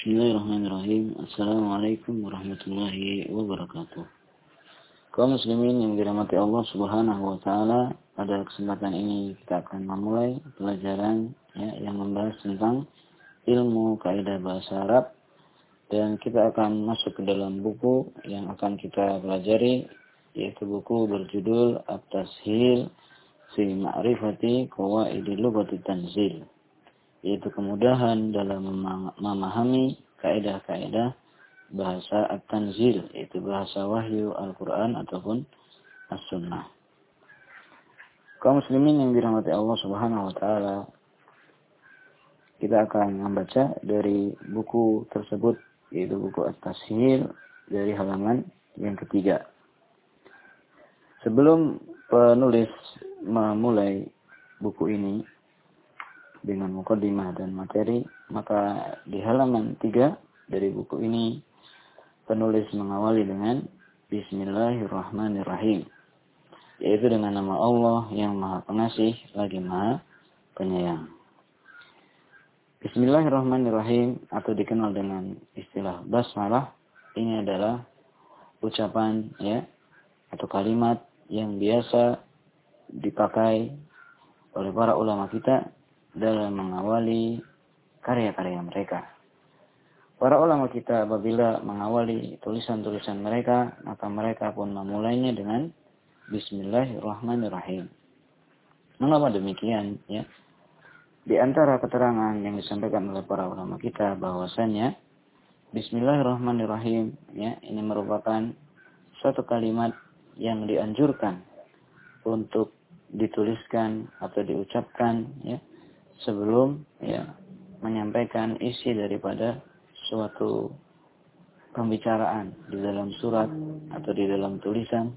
Bismillahirrahmanirrahim. Assalamualaikum warahmatullahi wabarakatuh. Kaum muslimin yang dirahmati Allah Subhanahu wa taala, pada kesempatan ini kita akan memulai pelajaran ya, yang membahas tentang ilmu kaidah bahasa Arab dan kita akan masuk ke dalam buku yang akan kita pelajari yaitu buku berjudul At-Tashil fi Ma'rifati Qawaidil Lughati Tanzil yaitu kemudahan dalam memahami kaidah-kaidah bahasa At-Tanzil, yaitu bahasa wahyu Al-Quran ataupun As-Sunnah. Kaum muslimin yang dirahmati Allah Subhanahu wa taala, kita akan membaca dari buku tersebut yaitu buku At-Tashil dari halaman yang ketiga. Sebelum penulis memulai buku ini dengan mukadimah dan materi, maka di halaman 3 dari buku ini penulis mengawali dengan Bismillahirrahmanirrahim. Yaitu dengan nama Allah yang maha pengasih lagi maha penyayang. Bismillahirrahmanirrahim atau dikenal dengan istilah basmalah ini adalah ucapan ya atau kalimat yang biasa dipakai oleh para ulama kita dalam mengawali karya-karya mereka. Para ulama kita apabila mengawali tulisan-tulisan mereka, maka mereka pun memulainya dengan Bismillahirrahmanirrahim. Mengapa demikian? Ya, di antara keterangan yang disampaikan oleh para ulama kita bahwasanya Bismillahirrahmanirrahim ya ini merupakan suatu kalimat yang dianjurkan untuk dituliskan atau diucapkan ya sebelum ya menyampaikan isi daripada suatu pembicaraan di dalam surat atau di dalam tulisan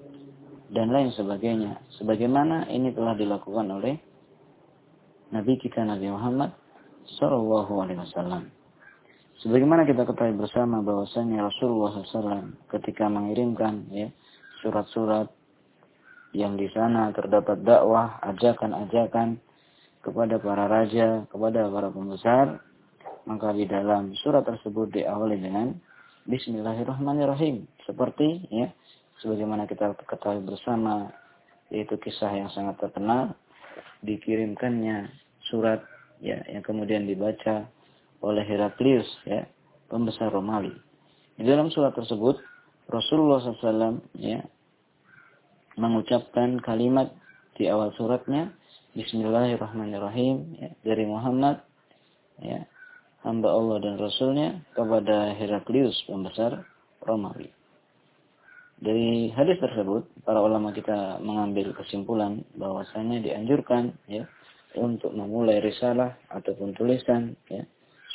dan lain sebagainya. Sebagaimana ini telah dilakukan oleh Nabi kita Nabi Muhammad Sallallahu Alaihi Wasallam. Sebagaimana kita ketahui bersama bahwasanya Rasulullah SAW ketika mengirimkan ya surat-surat yang di sana terdapat dakwah, ajakan-ajakan kepada para raja, kepada para pembesar, maka di dalam surat tersebut diawali dengan Bismillahirrahmanirrahim. Seperti ya, sebagaimana kita ketahui bersama yaitu kisah yang sangat terkenal dikirimkannya surat ya yang kemudian dibaca oleh Heraklius ya pembesar Romawi. Di dalam surat tersebut Rasulullah SAW ya mengucapkan kalimat di awal suratnya Bismillahirrahmanirrahim ya, dari Muhammad ya, hamba Allah dan Rasulnya kepada Heraklius pembesar Romawi. Dari hadis tersebut, para ulama kita mengambil kesimpulan bahwasanya dianjurkan ya untuk memulai risalah ataupun tulisan ya,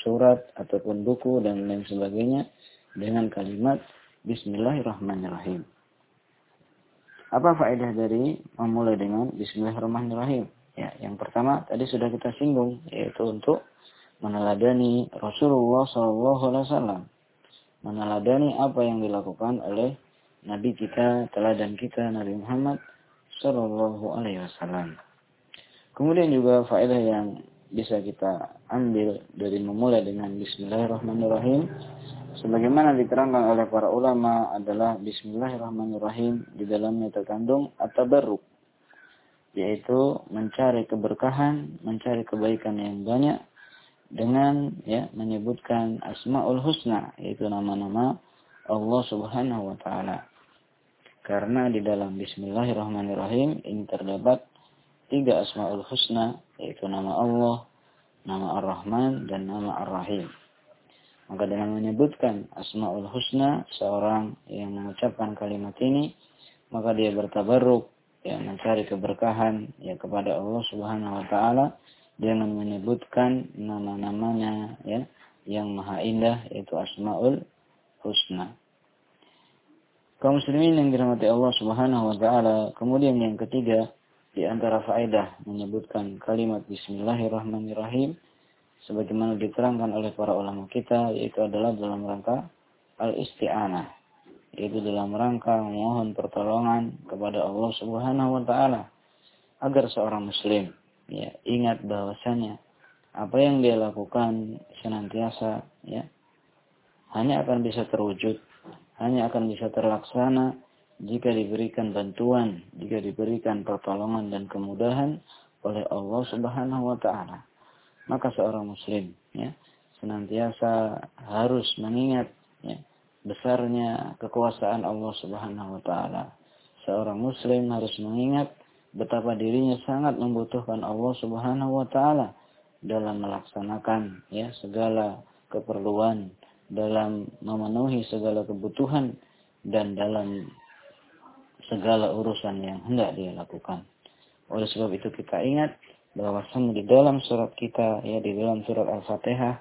surat ataupun buku dan lain sebagainya dengan kalimat Bismillahirrahmanirrahim. Apa faedah dari memulai dengan Bismillahirrahmanirrahim? Ya, yang pertama tadi sudah kita singgung yaitu untuk meneladani Rasulullah SAW, meneladani apa yang dilakukan oleh Nabi kita, teladan kita Nabi Muhammad Sallallahu Alaihi Wasallam. Kemudian juga faedah yang bisa kita ambil dari memulai dengan Bismillahirrahmanirrahim. Sebagaimana diterangkan oleh para ulama adalah Bismillahirrahmanirrahim di dalamnya terkandung at-tabarruk yaitu mencari keberkahan, mencari kebaikan yang banyak dengan ya menyebutkan asmaul husna yaitu nama-nama Allah Subhanahu wa taala. Karena di dalam bismillahirrahmanirrahim ini terdapat tiga asmaul husna yaitu nama Allah, nama Ar-Rahman dan nama Ar-Rahim. Maka dengan menyebutkan asmaul husna seorang yang mengucapkan kalimat ini maka dia bertabarruk ya mencari keberkahan ya kepada Allah Subhanahu wa taala dengan menyebutkan nama-namanya ya yang maha indah yaitu Asmaul Husna. Kaum muslimin yang dirahmati Allah Subhanahu wa taala, kemudian yang ketiga di antara faedah menyebutkan kalimat bismillahirrahmanirrahim sebagaimana diterangkan oleh para ulama kita yaitu adalah dalam rangka al-isti'anah yaitu dalam rangka memohon pertolongan kepada Allah Subhanahu wa taala agar seorang muslim ya ingat bahwasanya apa yang dia lakukan senantiasa ya hanya akan bisa terwujud, hanya akan bisa terlaksana jika diberikan bantuan, jika diberikan pertolongan dan kemudahan oleh Allah Subhanahu wa taala. Maka seorang muslim ya senantiasa harus mengingat besarnya kekuasaan Allah Subhanahu wa taala. Seorang muslim harus mengingat betapa dirinya sangat membutuhkan Allah Subhanahu wa taala dalam melaksanakan ya segala keperluan, dalam memenuhi segala kebutuhan dan dalam segala urusan yang hendak dia lakukan. Oleh sebab itu kita ingat bahwasanya di dalam surat kita ya di dalam surat Al-Fatihah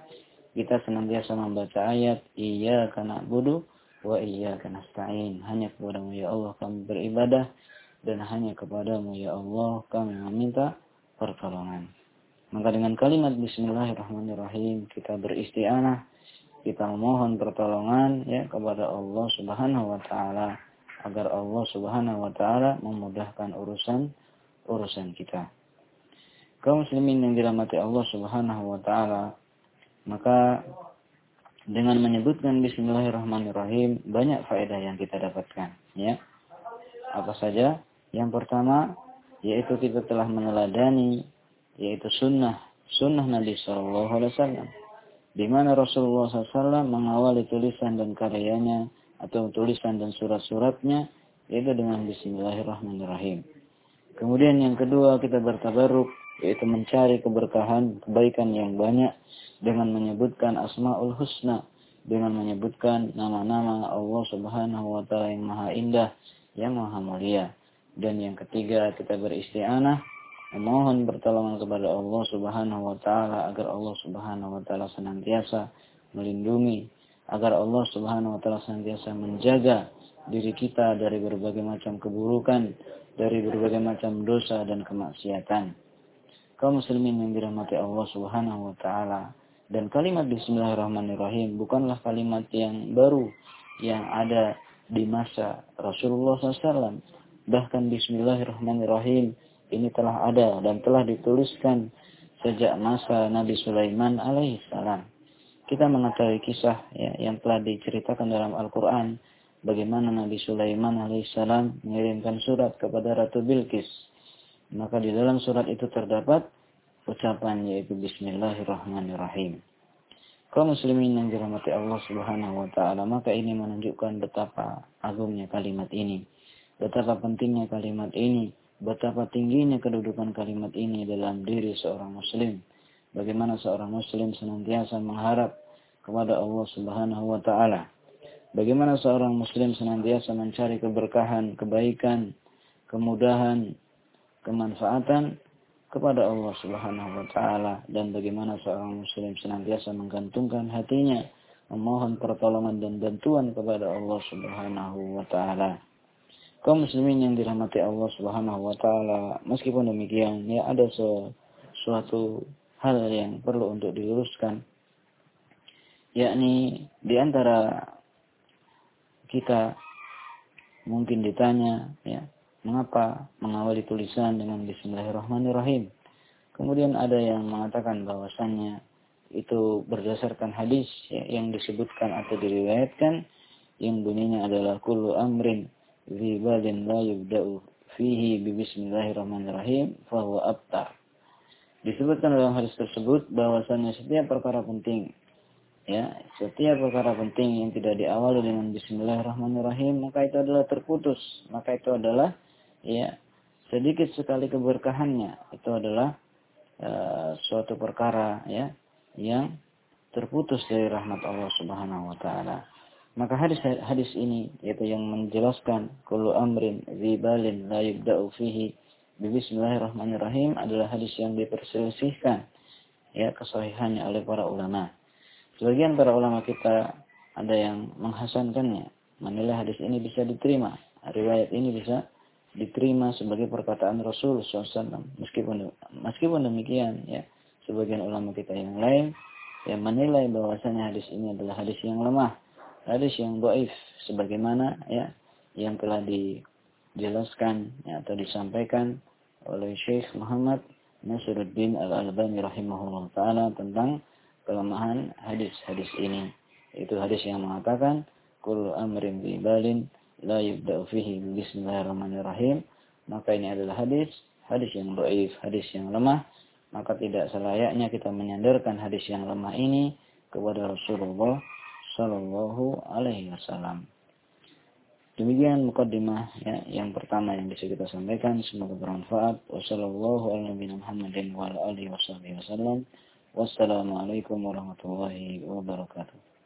kita senantiasa membaca ayat iya karena budu wa iya karena stain hanya kepadamu ya Allah kami beribadah dan hanya kepadamu ya Allah kami meminta pertolongan. Maka dengan kalimat Bismillahirrahmanirrahim kita beristianah, kita memohon pertolongan ya kepada Allah Subhanahu wa taala agar Allah Subhanahu wa taala memudahkan urusan urusan kita. Kaum muslimin yang dirahmati Allah Subhanahu wa taala, maka dengan menyebutkan bismillahirrahmanirrahim banyak faedah yang kita dapatkan, ya. Apa saja? Yang pertama yaitu kita telah meneladani yaitu sunnah sunnah Nabi Shallallahu Alaihi Wasallam di mana Rasulullah SAW mengawali tulisan dan karyanya atau tulisan dan surat-suratnya yaitu dengan Bismillahirrahmanirrahim. Kemudian yang kedua kita bertabaruk yaitu mencari keberkahan, kebaikan yang banyak dengan menyebutkan Asmaul Husna, dengan menyebutkan nama-nama Allah Subhanahu wa taala yang maha indah, yang maha mulia. Dan yang ketiga kita beristianah memohon pertolongan kepada Allah Subhanahu wa taala agar Allah Subhanahu wa taala senantiasa melindungi, agar Allah Subhanahu wa taala senantiasa menjaga diri kita dari berbagai macam keburukan, dari berbagai macam dosa dan kemaksiatan. Kaum muslimin yang dirahmati Allah Subhanahu wa taala dan kalimat bismillahirrahmanirrahim bukanlah kalimat yang baru yang ada di masa Rasulullah SAW. Bahkan bismillahirrahmanirrahim ini telah ada dan telah dituliskan sejak masa Nabi Sulaiman alaihissalam. Kita mengetahui kisah ya, yang telah diceritakan dalam Al-Quran bagaimana Nabi Sulaiman alaihissalam mengirimkan surat kepada Ratu Bilqis. Maka di dalam surat itu terdapat ucapan yaitu Bismillahirrahmanirrahim. Kaum muslimin yang dirahmati Allah Subhanahu wa taala, maka ini menunjukkan betapa agungnya kalimat ini, betapa pentingnya kalimat ini, betapa tingginya kedudukan kalimat ini dalam diri seorang muslim. Bagaimana seorang muslim senantiasa mengharap kepada Allah Subhanahu wa taala Bagaimana seorang muslim senantiasa mencari keberkahan, kebaikan, kemudahan, kemanfaatan kepada Allah Subhanahu wa taala dan bagaimana seorang muslim senantiasa menggantungkan hatinya memohon pertolongan dan bantuan kepada Allah Subhanahu wa taala. Kaum muslimin yang dirahmati Allah Subhanahu wa taala, meskipun demikian ya ada sesuatu hal yang perlu untuk diluruskan yakni di antara kita mungkin ditanya ya mengapa mengawali tulisan dengan Bismillahirrahmanirrahim? Kemudian ada yang mengatakan bahwasannya itu berdasarkan hadis ya, yang disebutkan atau diriwayatkan yang bunyinya adalah kullu amrin zibalin la yubda'u fihi bi bismillahirrahmanirrahim fahuwa abtar disebutkan dalam hadis tersebut bahwasannya setiap perkara penting ya setiap perkara penting yang tidak diawali dengan Bismillahirrahmanirrahim maka itu adalah terputus. Maka itu adalah ya sedikit sekali keberkahannya. Itu adalah uh, suatu perkara ya yang terputus dari rahmat Allah Subhanahu wa taala. Maka hadis hadis ini yaitu yang menjelaskan kullu amrin zibalin la yubda'u fihi Bismillahirrahmanirrahim adalah hadis yang diperselisihkan ya kesahihannya oleh para ulama. Sebagian para ulama kita ada yang menghasankannya, menilai hadis ini bisa diterima, riwayat ini bisa diterima sebagai perkataan Rasul SAW. Meskipun meskipun demikian, ya sebagian ulama kita yang lain yang menilai bahwasanya hadis ini adalah hadis yang lemah, hadis yang doif, sebagaimana ya yang telah dijelaskan ya, atau disampaikan oleh Syekh Muhammad Nasruddin Al-Albani rahimahullah taala tentang kelemahan hadis-hadis ini. Itu hadis yang mengatakan kullu amrin bibalin la yubda'u fihi bismillahirrahmanirrahim. Maka ini adalah hadis, hadis yang dhaif, hadis yang lemah. Maka tidak selayaknya kita menyandarkan hadis yang lemah ini kepada Rasulullah Sallallahu Alaihi Wasallam. Demikian mukaddimah ya, yang pertama yang bisa kita sampaikan. Semoga bermanfaat. Wassalamualaikum warahmatullahi wabarakatuh.